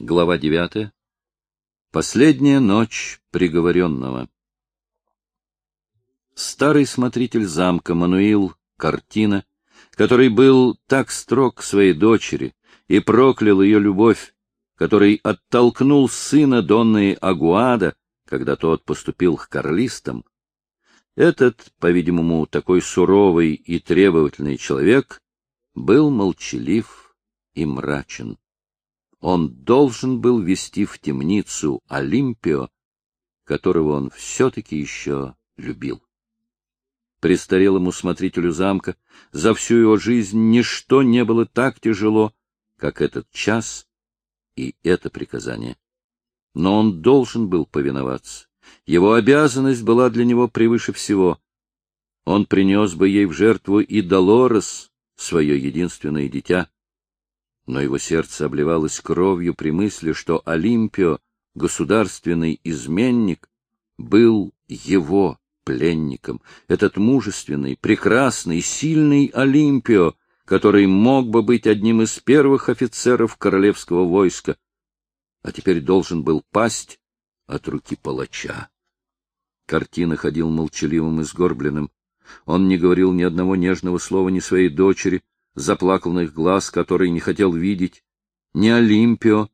Глава 9. Последняя ночь приговоренного. Старый смотритель замка Мануил Картина, который был так строг к своей дочери и проклял ее любовь, который оттолкнул сына Донны Агуада, когда тот поступил к карлистам, этот, по-видимому, такой суровый и требовательный человек был молчалив и мрачен он должен был вести в темницу Олимпио, которого он все-таки еще любил. Престарелому смотрителю замка за всю его жизнь ничто не было так тяжело, как этот час и это приказание. Но он должен был повиноваться. Его обязанность была для него превыше всего. Он принес бы ей в жертву и Долорес, свое единственное дитя но его сердце обливалось кровью при мысли, что Олимпио, государственный изменник, был его пленником, этот мужественный, прекрасный, сильный Олимпио, который мог бы быть одним из первых офицеров королевского войска, а теперь должен был пасть от руки палача. Картина ходил молчаливым и сгорбленным. Он не говорил ни одного нежного слова ни своей дочери, заплаканных глаз, который не хотел видеть, ни Олимпио,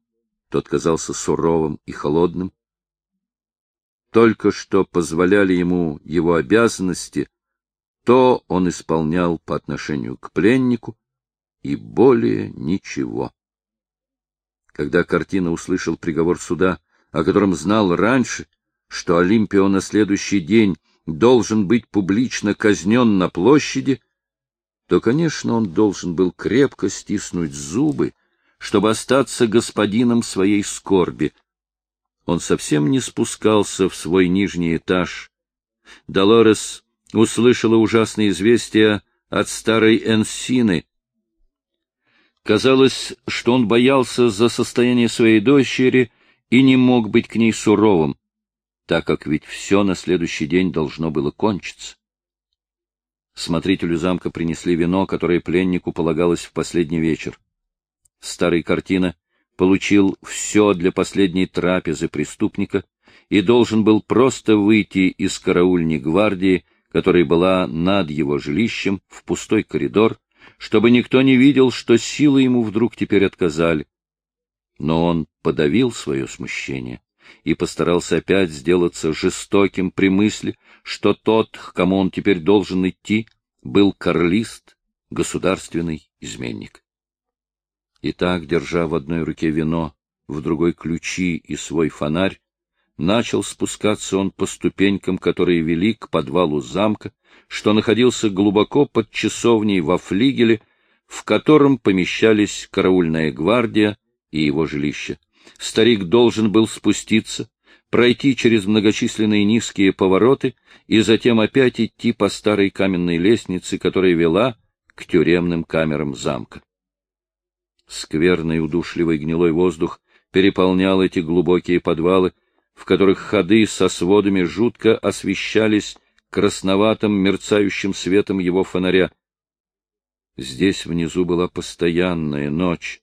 тот казался суровым и холодным. Только что позволяли ему его обязанности, то он исполнял по отношению к пленнику, и более ничего. Когда картина услышал приговор суда, о котором знал раньше, что Олимпио на следующий день должен быть публично казнен на площади, то, конечно, он должен был крепко стиснуть зубы, чтобы остаться господином своей скорби. Он совсем не спускался в свой нижний этаж. Долорес услышала ужасные известия от старой Энсины. Казалось, что он боялся за состояние своей дочери и не мог быть к ней суровым, так как ведь все на следующий день должно было кончиться. Смотрителю замка принесли вино, которое пленнику полагалось в последний вечер. Старый картина получил все для последней трапезы преступника и должен был просто выйти из караульни гвардии, которая была над его жилищем, в пустой коридор, чтобы никто не видел, что силы ему вдруг теперь отказали. Но он подавил свое смущение и постарался опять сделаться жестоким при мысли, что тот, к кому он теперь должен идти, был карлист, государственный изменник. И так, держа в одной руке вино, в другой ключи и свой фонарь, начал спускаться он по ступенькам, которые вели к подвалу замка, что находился глубоко под часовней во флигеле, в котором помещались караульная гвардия и его жилище. Старик должен был спуститься, пройти через многочисленные низкие повороты и затем опять идти по старой каменной лестнице, которая вела к тюремным камерам замка. Скверный удушливый гнилой воздух переполнял эти глубокие подвалы, в которых ходы со сводами жутко освещались красноватым мерцающим светом его фонаря. Здесь внизу была постоянная ночь,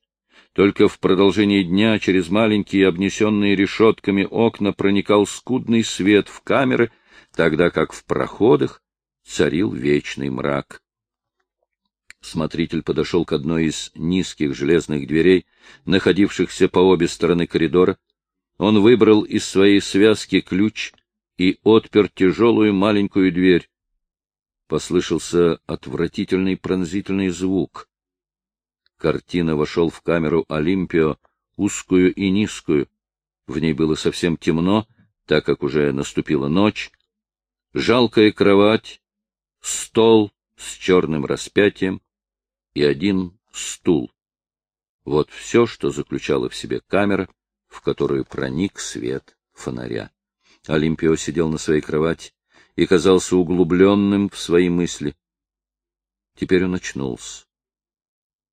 только в продолжении дня через маленькие обнесенные решетками окна проникал скудный свет в камеры, тогда как в проходах царил вечный мрак. Смотритель подошел к одной из низких железных дверей, находившихся по обе стороны коридора. Он выбрал из своей связки ключ и отпер тяжелую маленькую дверь. Послышался отвратительный пронзительный звук. Картина вошел в камеру Олимпио, узкую и низкую. В ней было совсем темно, так как уже наступила ночь. Жалкая кровать, стол с черным распятием и один стул. Вот все, что заключала в себе камера, в которую проник свет фонаря. Олимпио сидел на своей кровати и казался углубленным в свои мысли. Теперь он очнулся.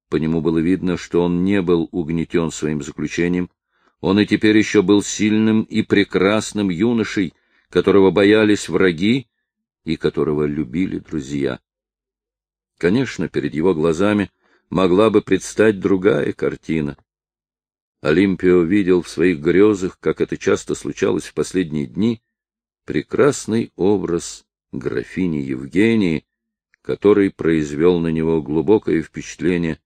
По нему было видно, что он не был угнетен своим заключением. Он и теперь еще был сильным и прекрасным юношей, которого боялись враги и которого любили друзья. Конечно, перед его глазами могла бы предстать другая картина. Олимпио видел в своих грезах, как это часто случалось в последние дни, прекрасный образ графини Евгении, который произвел на него глубокое впечатление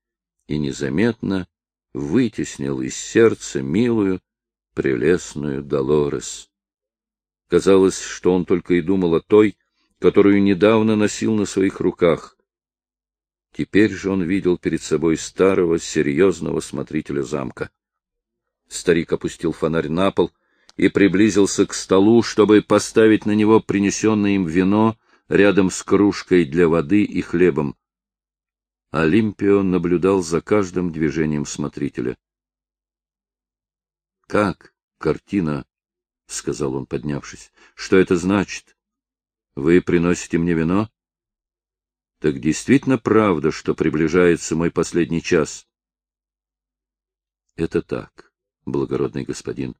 и незаметно вытеснил из сердца милую, прелестную Долорес. Казалось, что он только и думал о той, которую недавно носил на своих руках. Теперь же он видел перед собой старого, серьезного смотрителя замка. Старик опустил фонарь на пол и приблизился к столу, чтобы поставить на него принесенное им вино рядом с кружкой для воды и хлебом. Олимпио наблюдал за каждым движением смотрителя. — Как картина? — сказал он, поднявшись. — Что это значит? Вы приносите мне вино? — Так действительно правда, что приближается мой последний час? — Это так, благородный господин.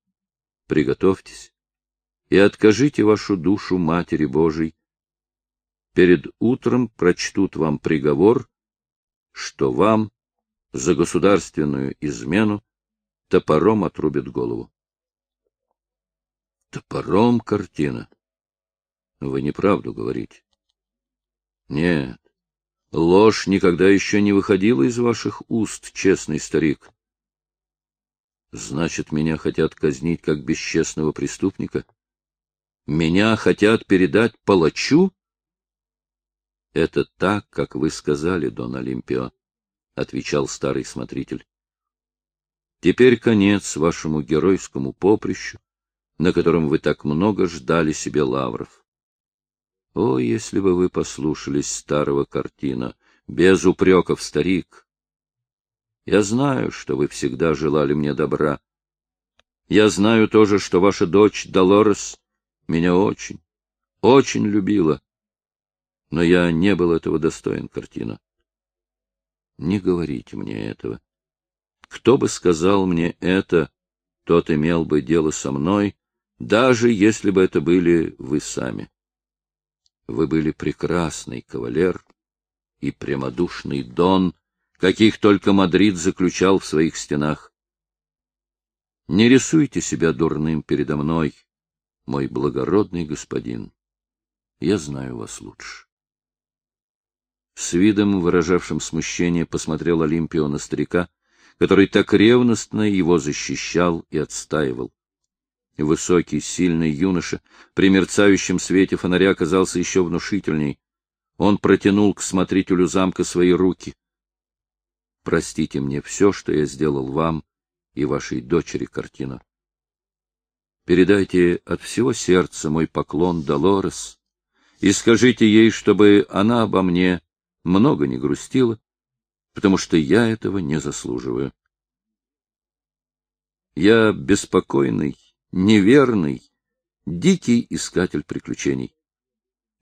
Приготовьтесь и откажите вашу душу Матери Божией. Перед утром прочтут вам приговор — что вам за государственную измену топором отрубят голову. Топором картина. Вы неправду говорите. Нет, ложь никогда еще не выходила из ваших уст, честный старик. Значит, меня хотят казнить как бесчестного преступника? Меня хотят передать палачу? — Это так, как вы сказали, Дон Олимпио, — отвечал старый смотритель. — Теперь конец вашему геройскому поприщу, на котором вы так много ждали себе лавров. О, если бы вы послушались старого картина, без упреков, старик! Я знаю, что вы всегда желали мне добра. Я знаю тоже, что ваша дочь Долорес меня очень, очень любила но я не был этого достоин, картина. Не говорите мне этого. Кто бы сказал мне это, тот имел бы дело со мной, даже если бы это были вы сами. Вы были прекрасный кавалер и прямодушный дон, каких только Мадрид заключал в своих стенах. Не рисуйте себя дурным передо мной, мой благородный господин. Я знаю вас лучше. С видом, выражавшим смущение, посмотрел Олимпио на старика, который так ревностно его защищал и отстаивал. Высокий, сильный юноша при мерцающем свете фонаря казался еще внушительней. Он протянул к смотрителю замка свои руки. — Простите мне все, что я сделал вам и вашей дочери картину. Передайте от всего сердца мой поклон Долорес и скажите ей, чтобы она обо мне много не грустила, потому что я этого не заслуживаю. Я беспокойный, неверный, дикий искатель приключений.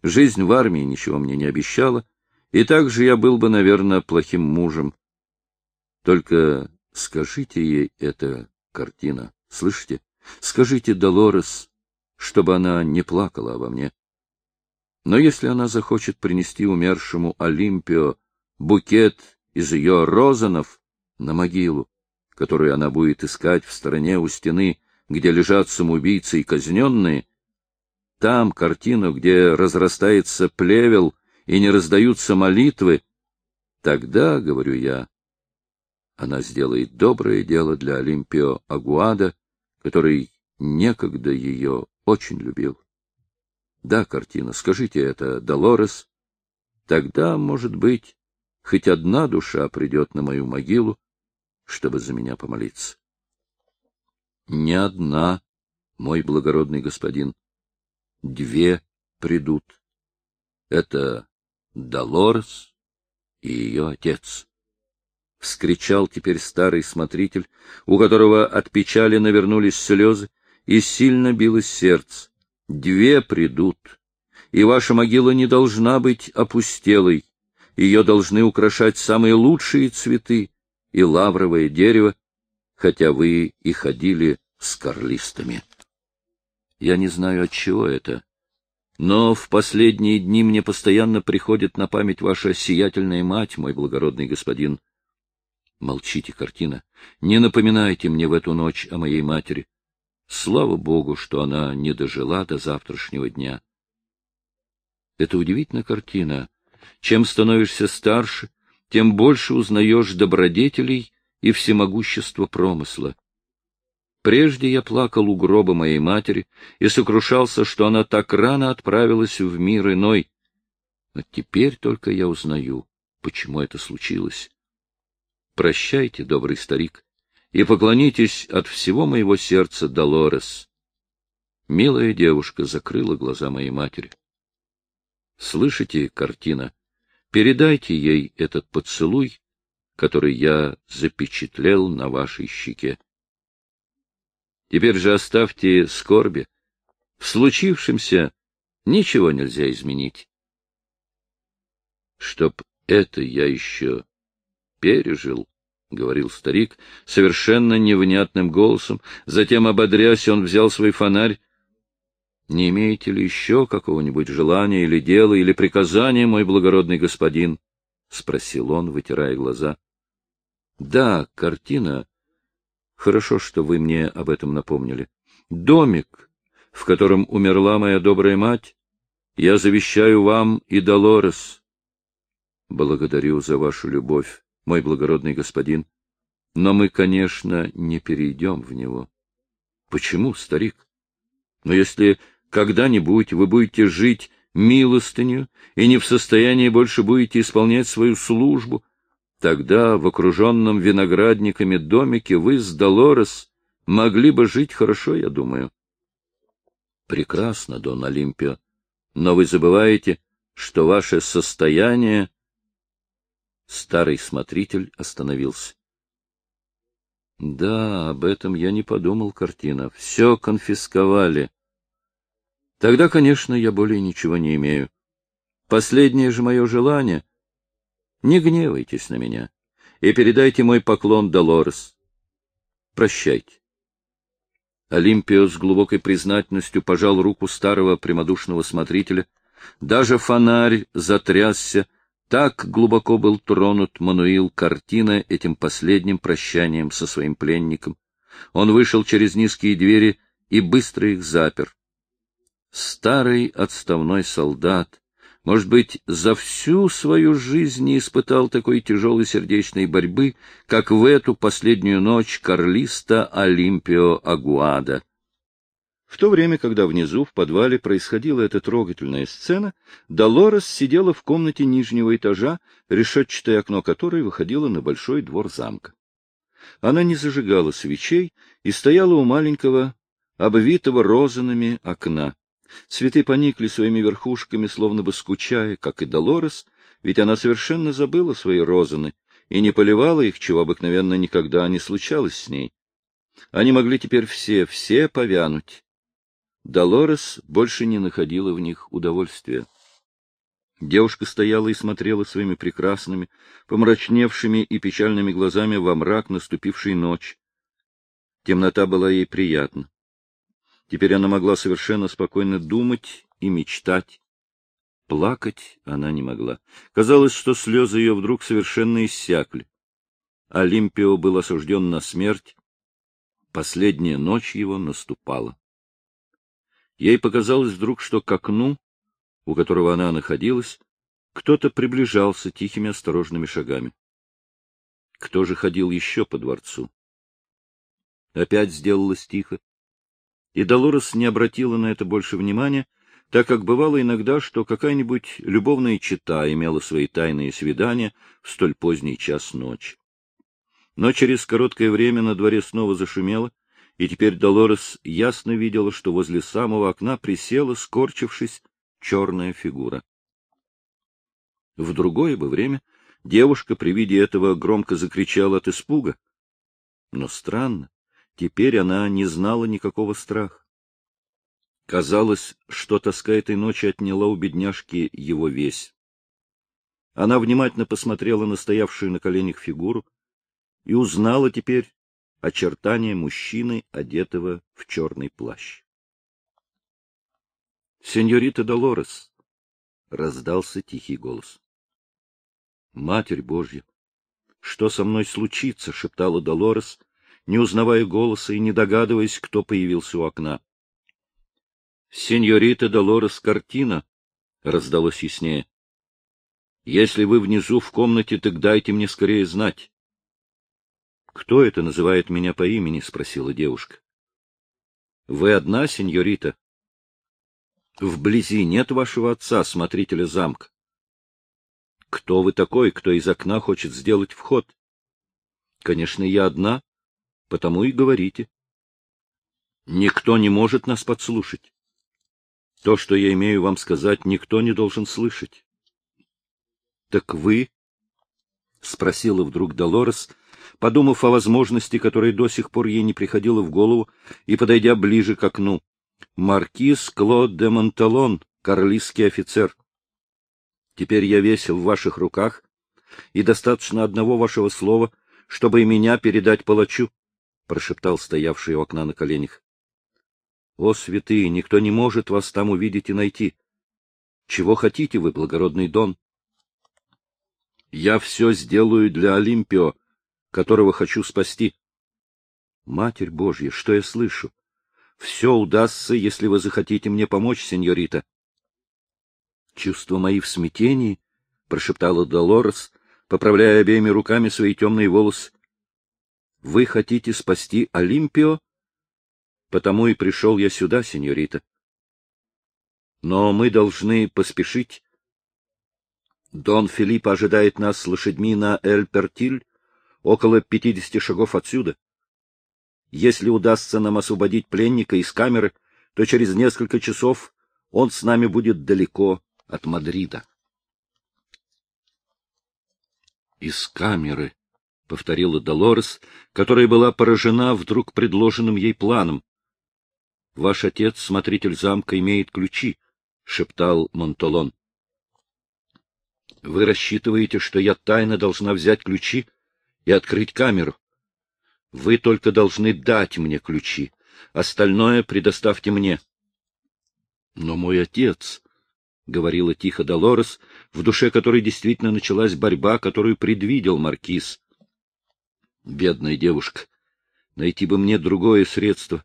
Жизнь в армии ничего мне не обещала, и также я был бы, наверное, плохим мужем. Только скажите ей эта картина, слышите? Скажите Долорес, чтобы она не плакала обо мне. Но если она захочет принести умершему Олимпио букет из ее розанов на могилу, которую она будет искать в стороне у стены, где лежат самоубийцы и казненные, там картину, где разрастается плевел и не раздаются молитвы, тогда, говорю я, она сделает доброе дело для Олимпио Агуада, который некогда ее очень любил. Да, картина, скажите это, Долорес. Тогда, может быть, хоть одна душа придет на мою могилу, чтобы за меня помолиться. Не одна, мой благородный господин. Две придут. Это Долорес и ее отец. Вскричал теперь старый смотритель, у которого от печали навернулись слезы, и сильно билось сердце. Две придут, и ваша могила не должна быть опустелой. Ее должны украшать самые лучшие цветы и лавровое дерево, хотя вы и ходили с карлистами. Я не знаю, от чего это, но в последние дни мне постоянно приходит на память ваша сиятельная мать, мой благородный господин. Молчите, картина. Не напоминайте мне в эту ночь о моей матери. Слава Богу, что она не дожила до завтрашнего дня. Это удивительная картина. Чем становишься старше, тем больше узнаешь добродетелей и всемогущество промысла. Прежде я плакал у гроба моей матери и сокрушался, что она так рано отправилась в мир иной. Но теперь только я узнаю, почему это случилось. Прощайте, добрый старик, и поклонитесь от всего моего сердца Долорес. Милая девушка закрыла глаза моей матери. Слышите, картина? Передайте ей этот поцелуй, который я запечатлел на вашей щеке. Теперь же оставьте скорби. В случившемся ничего нельзя изменить. Чтоб это я еще пережил, — говорил старик совершенно невнятным голосом. Затем, ободрясь, он взял свой фонарь. — Не имеете ли еще какого-нибудь желания или дела, или приказания, мой благородный господин? — спросил он, вытирая глаза. — Да, картина Хорошо, что вы мне об этом напомнили. Домик, в котором умерла моя добрая мать, я завещаю вам и Долорес. Благодарю за вашу любовь, мой благородный господин. Но мы, конечно, не перейдем в него. Почему, старик? Но если когда-нибудь вы будете жить милостыню и не в состоянии больше будете исполнять свою службу, Тогда в окруженном виноградниками домике вы с Долорес могли бы жить хорошо, я думаю. Прекрасно, Дон Олимпио, но вы забываете, что ваше состояние... Старый смотритель остановился. Да, об этом я не подумал, картина. Все конфисковали. Тогда, конечно, я более ничего не имею. Последнее же мое желание — не гневайтесь на меня и передайте мой поклон Долорес. Прощайте. Олимпио с глубокой признательностью пожал руку старого прямодушного смотрителя. Даже фонарь затрясся, так глубоко был тронут Мануил картина этим последним прощанием со своим пленником. Он вышел через низкие двери и быстро их запер. Старый отставной солдат, может быть, за всю свою жизнь не испытал такой тяжелой сердечной борьбы, как в эту последнюю ночь Карлиста Олимпио Агуада. В то время, когда внизу, в подвале, происходила эта трогательная сцена, Долорес сидела в комнате нижнего этажа, решетчатое окно которой выходило на большой двор замка. Она не зажигала свечей и стояла у маленького, обвитого розанами окна. Цветы поникли своими верхушками, словно бы скучая, как и Долорес, ведь она совершенно забыла свои розаны и не поливала их, чего обыкновенно никогда не случалось с ней. Они могли теперь все, все повянуть. Долорес больше не находила в них удовольствия. Девушка стояла и смотрела своими прекрасными, помрачневшими и печальными глазами во мрак наступившей ночи. Темнота была ей приятна. Теперь она могла совершенно спокойно думать и мечтать. Плакать она не могла. Казалось, что слезы ее вдруг совершенно иссякли. Олимпио был осужден на смерть. Последняя ночь его наступала. Ей показалось вдруг, что к окну, у которого она находилась, кто-то приближался тихими осторожными шагами. Кто же ходил еще по дворцу? Опять сделалось тихо и Долорес не обратила на это больше внимания, так как бывало иногда, что какая-нибудь любовная чита имела свои тайные свидания в столь поздний час ночи. Но через короткое время на дворе снова зашумело, и теперь Долорес ясно видела, что возле самого окна присела, скорчившись, черная фигура. В другое бы время девушка при виде этого громко закричала от испуга. Но странно, Теперь она не знала никакого страха. Казалось, что тоска этой ночи отняла у бедняжки его весь. Она внимательно посмотрела на стоявшую на коленях фигуру и узнала теперь очертания мужчины, одетого в черный плащ. — Сеньорита Долорес! — раздался тихий голос. — Матерь Божья! Что со мной случится? — шептала Долорес, не узнавая голоса и не догадываясь, кто появился у окна. — Сеньорита Долорес картина, — раздалось яснее. — Если вы внизу в комнате, так дайте мне скорее знать. — Кто это называет меня по имени? — спросила девушка. — Вы одна, сеньорита? — Вблизи нет вашего отца, смотрителя замка. — Кто вы такой, кто из окна хочет сделать вход? — Конечно, я одна, потому и говорите. Никто не может нас подслушать. То, что я имею вам сказать, никто не должен слышать. — Так вы? — спросила вдруг Долорес, подумав о возможности, которая до сих пор ей не приходила в голову, и подойдя ближе к окну. — Маркиз Клод де Монталон, карлистский офицер. Теперь я весь в ваших руках, и достаточно одного вашего слова, чтобы и меня передать палачу, — прошептал стоявший у окна на коленях. О, святые, никто не может вас там увидеть и найти. Чего хотите вы, благородный Дон? Я все сделаю для Олимпио, которого хочу спасти. Матерь Божья, что я слышу? Все удастся, если вы захотите мне помочь, сеньорита. Чувства мои в смятении, — прошептала Долорес, поправляя обеими руками свои темные волосы. — Вы хотите спасти Олимпио? Потому и пришел я сюда, сеньорита. Но мы должны поспешить. Дон Филипп ожидает нас с лошадьми на Эль-Пертиль, около пятидесяти шагов отсюда. Если удастся нам освободить пленника из камеры, то через несколько часов он с нами будет далеко от Мадрида. Из камеры, — повторила Долорес, которая была поражена вдруг предложенным ей планом. — Ваш отец, смотритель замка, имеет ключи, — шептал Монтолон. — Вы рассчитываете, что я тайно должна взять ключи и открыть камеру? Вы только должны дать мне ключи, остальное предоставьте мне. — Но мой отец, — говорила тихо Долорес, в душе которой действительно началась борьба, которую предвидел маркиз. — Бедная девушка, найти бы мне другое средство.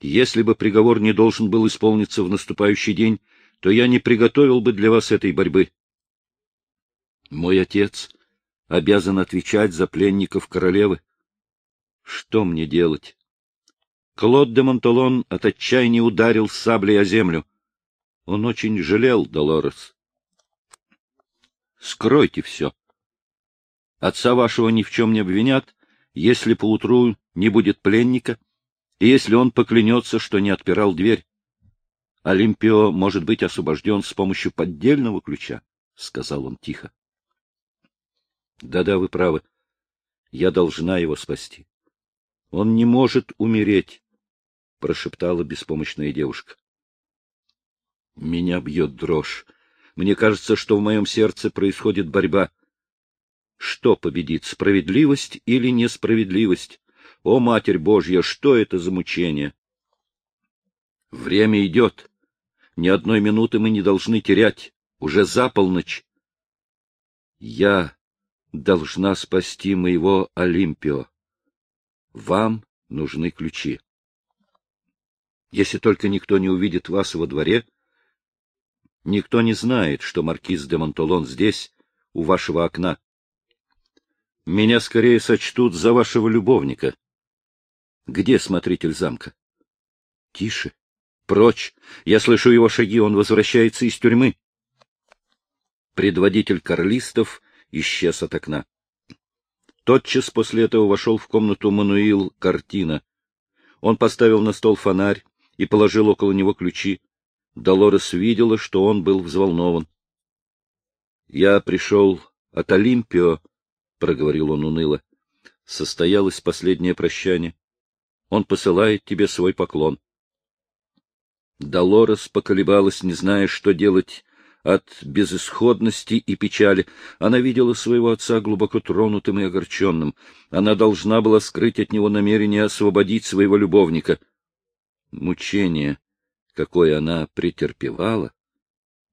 Если бы приговор не должен был исполниться в наступающий день, то я не приготовил бы для вас этой борьбы. Мой отец обязан отвечать за пленников королевы. Что мне делать? Клод де Монталон от отчаяния ударил саблей о землю. Он очень жалел Долорес. Скройте все. Отца вашего ни в чем не обвинят, если поутру не будет пленника, и если он поклянется, что не отпирал дверь. Олимпио может быть освобожден с помощью поддельного ключа, — сказал он тихо. Да — Да-да, вы правы. Я должна его спасти. Он не может умереть, — прошептала беспомощная девушка. Меня бьет дрожь. Мне кажется, что в моем сердце происходит борьба. Что победит, справедливость или несправедливость? О, Матерь Божья, что это за мучение? Время идет. Ни одной минуты мы не должны терять. Уже за полночь. Я должна спасти моего Олимпио. Вам нужны ключи. Если только никто не увидит вас во дворе, никто не знает, что маркиз де Монтолон здесь, у вашего окна. Меня скорее сочтут за вашего любовника. Где смотритель замка? Тише. Прочь. Я слышу его шаги, он возвращается из тюрьмы. Предводитель карлистов исчез от окна. Тотчас после этого вошел в комнату Мануил Картина. Он поставил на стол фонарь и положил около него ключи. Долорес видела, что он был взволнован. — Я пришел от Олимпио, — проговорил он уныло. Состоялось последнее прощание. Он посылает тебе свой поклон. Долорес поколебалась, не зная, что делать от безысходности и печали. Она видела своего отца глубоко тронутым и огорченным. Она должна была скрыть от него намерение освободить своего любовника. Мучение, какое она претерпевала,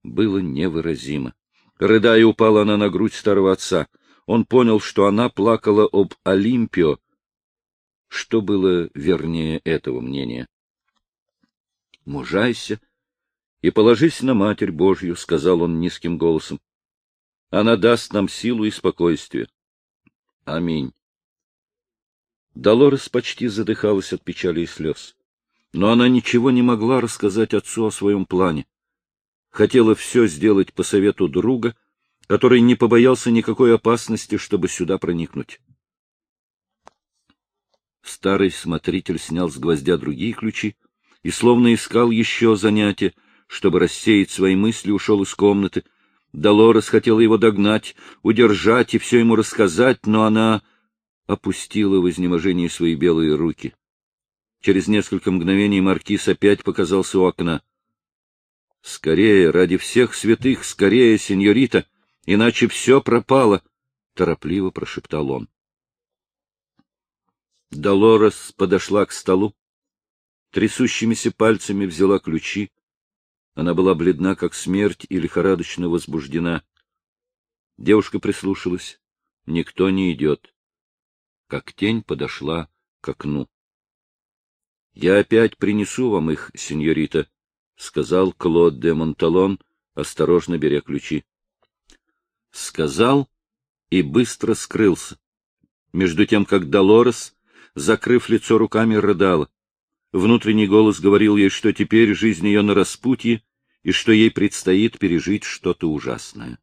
было невыразимо. Рыдая, упала она на грудь старого отца. он понял, что она плакала об Олимпио. Что было вернее этого мнения? «Мужайся и положись на Матерь Божью», — сказал он низким голосом. «Она даст нам силу и спокойствие. Аминь». Долорес почти задыхалась от печали и слез. Но она ничего не могла рассказать отцу о своем плане. Хотела все сделать по совету друга, который не побоялся никакой опасности, чтобы сюда проникнуть. Старый смотритель снял с гвоздя другие ключи и, словно искал еще занятия, чтобы рассеять свои мысли, ушел из комнаты. Долорес хотела его догнать, удержать и все ему рассказать, но она опустила в изнеможении свои белые руки. Через несколько мгновений маркиз опять показался у окна. — Скорее, ради всех святых, скорее, сеньорита, иначе все пропало! — торопливо прошептал он. Долорес подошла к столу, трясущимися пальцами взяла ключи. Она была бледна, как смерть, и лихорадочно возбуждена. Девушка прислушалась. Никто не идет. Как тень подошла к окну. — Я опять принесу вам их, сеньорита, — сказал Клод де Монталон, осторожно беря ключи. Сказал и быстро скрылся. Между тем, как Долорес, закрыв лицо руками, рыдала. Внутренний голос говорил ей, что теперь жизнь ее на распутье, и что ей предстоит пережить что-то ужасное.